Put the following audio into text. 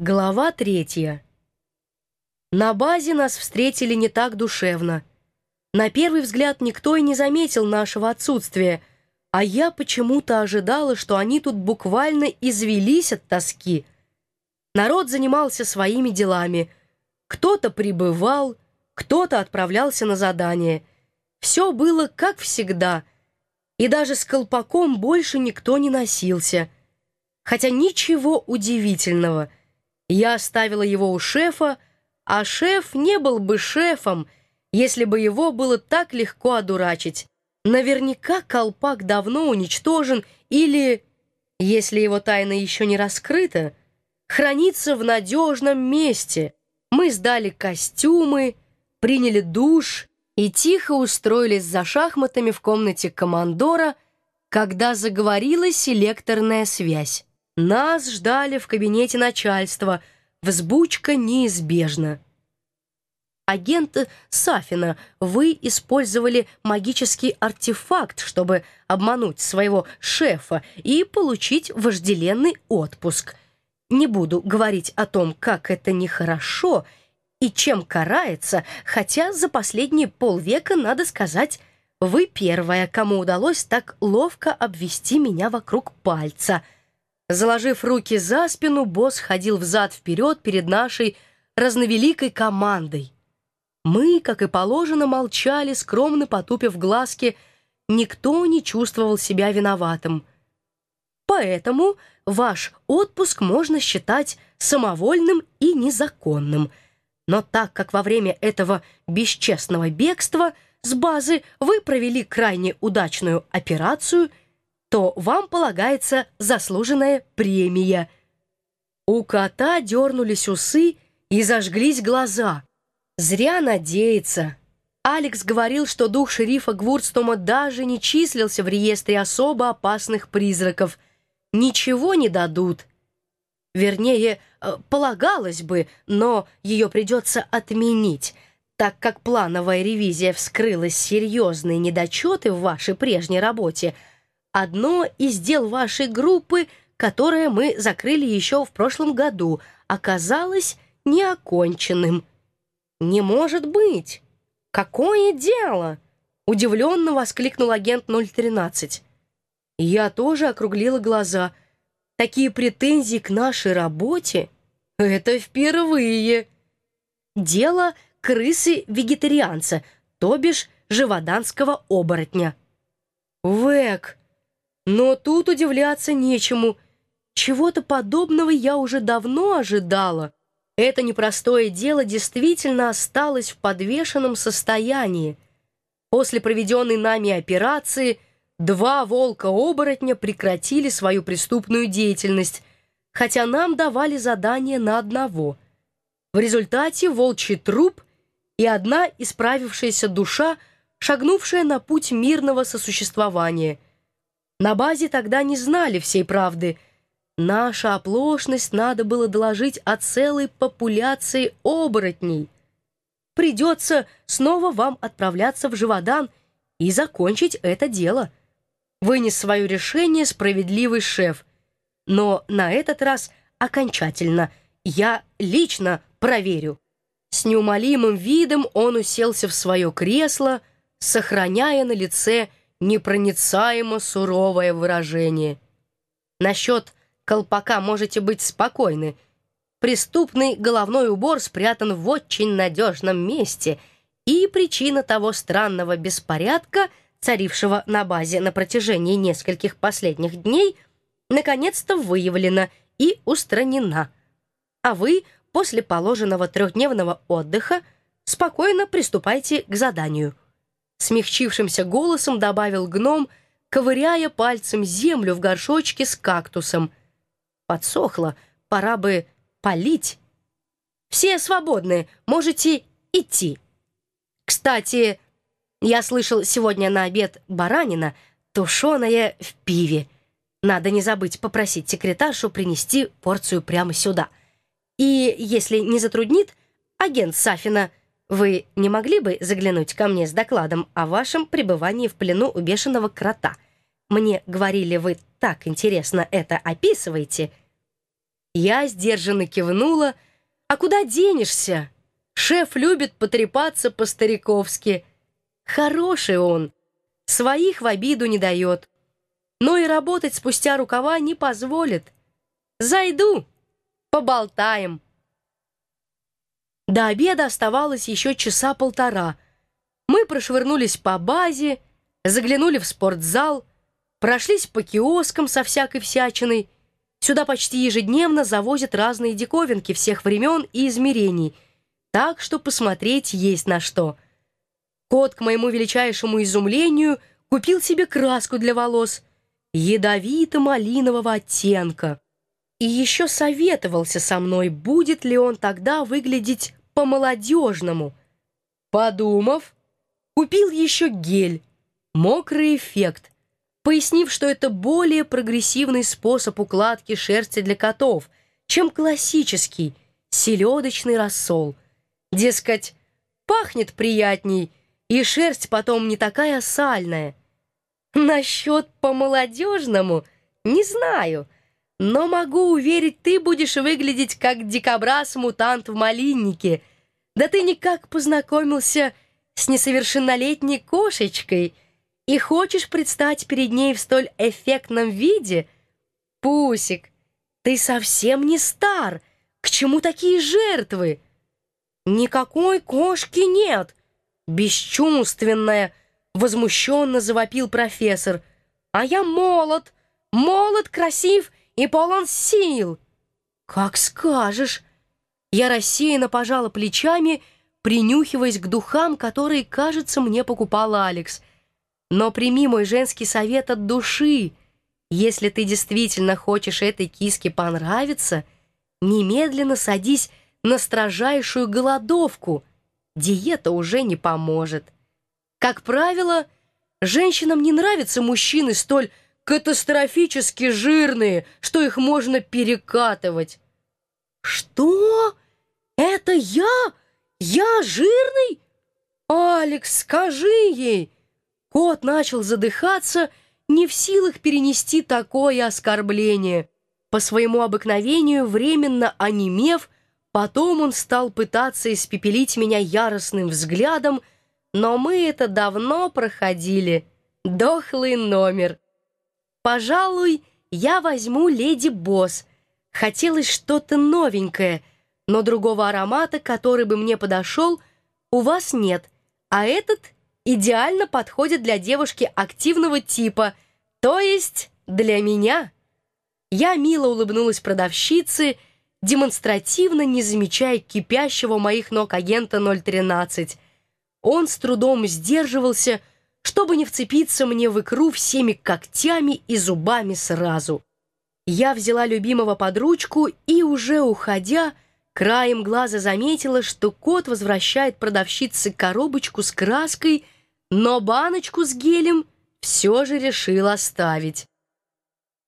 Глава третья. На базе нас встретили не так душевно. На первый взгляд никто и не заметил нашего отсутствия, а я почему-то ожидала, что они тут буквально извелись от тоски. Народ занимался своими делами. Кто-то прибывал, кто-то отправлялся на задание. Все было как всегда, и даже с колпаком больше никто не носился. Хотя ничего удивительного — я оставила его у шефа, а шеф не был бы шефом, если бы его было так легко одурачить. Наверняка колпак давно уничтожен или, если его тайна еще не раскрыта, хранится в надежном месте. Мы сдали костюмы, приняли душ и тихо устроились за шахматами в комнате командора, когда заговорила селекторная связь. Нас ждали в кабинете начальства. Взбучка неизбежна. Агент Сафина, вы использовали магический артефакт, чтобы обмануть своего шефа и получить вожделенный отпуск. Не буду говорить о том, как это нехорошо и чем карается, хотя за последние полвека, надо сказать, вы первая, кому удалось так ловко обвести меня вокруг пальца — Заложив руки за спину, босс ходил взад-вперед перед нашей разновеликой командой. Мы, как и положено, молчали, скромно потупив глазки, никто не чувствовал себя виноватым. Поэтому ваш отпуск можно считать самовольным и незаконным. Но так как во время этого бесчестного бегства с базы вы провели крайне удачную операцию – то вам полагается заслуженная премия». У кота дернулись усы и зажглись глаза. Зря надеяться. Алекс говорил, что дух шерифа Гвурдстома даже не числился в реестре особо опасных призраков. Ничего не дадут. Вернее, э, полагалось бы, но ее придется отменить, так как плановая ревизия вскрыла серьезные недочеты в вашей прежней работе — Одно из дел вашей группы, которое мы закрыли еще в прошлом году, оказалось неоконченным. «Не может быть! Какое дело?» — удивленно воскликнул агент 013. Я тоже округлила глаза. Такие претензии к нашей работе — это впервые. Дело крысы-вегетарианца, то бишь живоданского оборотня. «Вэк!» Но тут удивляться нечему. Чего-то подобного я уже давно ожидала. Это непростое дело действительно осталось в подвешенном состоянии. После проведенной нами операции два волка-оборотня прекратили свою преступную деятельность, хотя нам давали задание на одного. В результате волчий труп и одна исправившаяся душа, шагнувшая на путь мирного сосуществования — на базе тогда не знали всей правды. Наша оплошность надо было доложить о целой популяции оборотней. Придется снова вам отправляться в Живодан и закончить это дело. Вынес свое решение справедливый шеф. Но на этот раз окончательно. Я лично проверю. С неумолимым видом он уселся в свое кресло, сохраняя на лице непроницаемо суровое выражение. Насчет колпака можете быть спокойны. Преступный головной убор спрятан в очень надежном месте, и причина того странного беспорядка, царившего на базе на протяжении нескольких последних дней, наконец-то выявлена и устранена. А вы после положенного трехдневного отдыха спокойно приступайте к заданию – смягчившимся голосом добавил гном, ковыряя пальцем землю в горшочке с кактусом. Подсохло, пора бы полить. Все свободны, можете идти. Кстати, я слышал сегодня на обед баранина, тушеная в пиве. Надо не забыть попросить секретаршу принести порцию прямо сюда. И, если не затруднит, агент Сафина — вы не могли бы заглянуть ко мне с докладом о вашем пребывании в плену у бешеного крота? Мне говорили, вы так интересно это описываете». Я сдержанно кивнула. «А куда денешься? Шеф любит потрепаться по-стариковски. Хороший он, своих в обиду не дает. Но и работать спустя рукава не позволит. Зайду, поболтаем». До обеда оставалось еще часа полтора. Мы прошвырнулись по базе, заглянули в спортзал, прошлись по киоскам со всякой всячиной. Сюда почти ежедневно завозят разные диковинки всех времен и измерений, так что посмотреть есть на что. Кот, к моему величайшему изумлению, купил себе краску для волос ядовито-малинового оттенка и еще советовался со мной, будет ли он тогда выглядеть по-молодежному. Подумав, купил еще гель, мокрый эффект, пояснив, что это более прогрессивный способ укладки шерсти для котов, чем классический селедочный рассол. Дескать, пахнет приятней, и шерсть потом не такая сальная. Насчет по-молодежному не знаю — но могу уверить, ты будешь выглядеть как дикобраз-мутант в малиннике. Да ты никак познакомился с несовершеннолетней кошечкой и хочешь предстать перед ней в столь эффектном виде? Пусик, ты совсем не стар. К чему такие жертвы? Никакой кошки нет. Бесчувственная, возмущенно завопил профессор. А я молод, молод, красив и полон сил. Как скажешь. Я рассеянно пожала плечами, принюхиваясь к духам, которые, кажется, мне покупал Алекс. Но прими мой женский совет от души. Если ты действительно хочешь этой киске понравиться, немедленно садись на строжайшую голодовку. Диета уже не поможет. Как правило, женщинам не нравятся мужчины столь катастрофически жирные, что их можно перекатывать. Что? Это я? Я жирный? Алекс, скажи ей. Кот начал задыхаться, не в силах перенести такое оскорбление. По своему обыкновению, временно онемев, потом он стал пытаться испепелить меня яростным взглядом, но мы это давно проходили. Дохлый номер. Пожалуй, я возьму леди Босс. Хотелось что-то новенькое, но другого аромата, который бы мне подошел, у вас нет, а этот идеально подходит для девушки активного типа, то есть для меня. Я мило улыбнулась продавщице, демонстративно не замечая кипящего моих ног агента 013. Он с трудом сдерживался, чтобы не вцепиться мне в икру всеми когтями и зубами сразу. Я взяла любимого под ручку и, уже уходя, краем глаза заметила, что кот возвращает продавщице коробочку с краской, но баночку с гелем все же решил оставить.